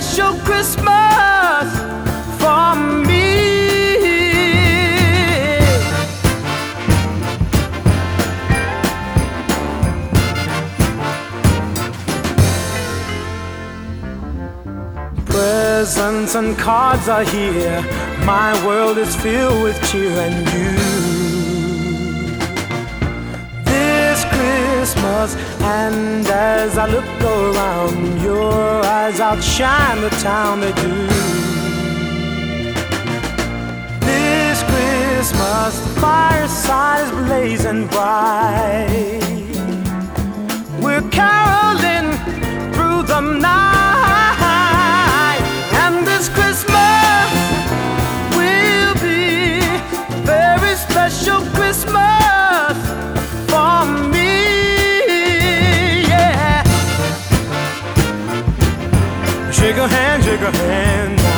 special Christmas for me. Presents and cards are here. My world is filled with cheer and you. This Christmas, and as I look around, your eyes outshine the town they do. This Christmas, the fireside is blazing bright. We're caroling through the night, Shake a hand, shake a hand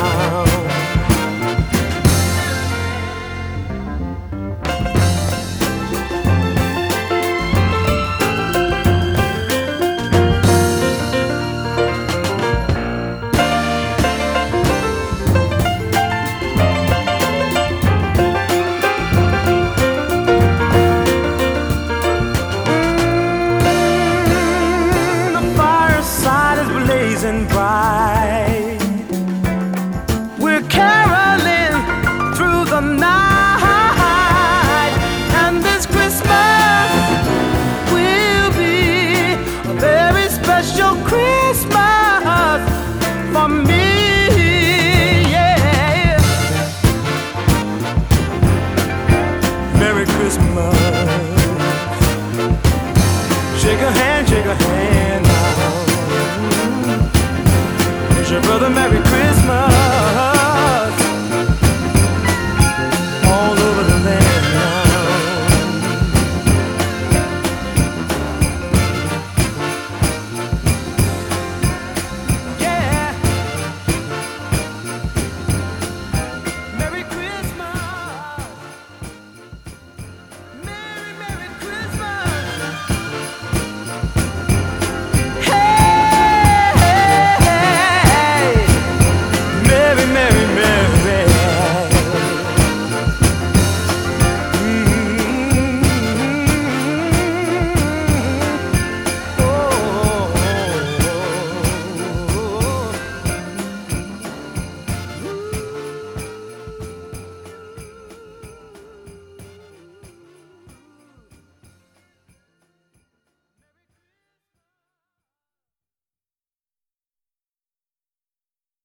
hand, shake a hand now. Wish your brother Merry Christmas.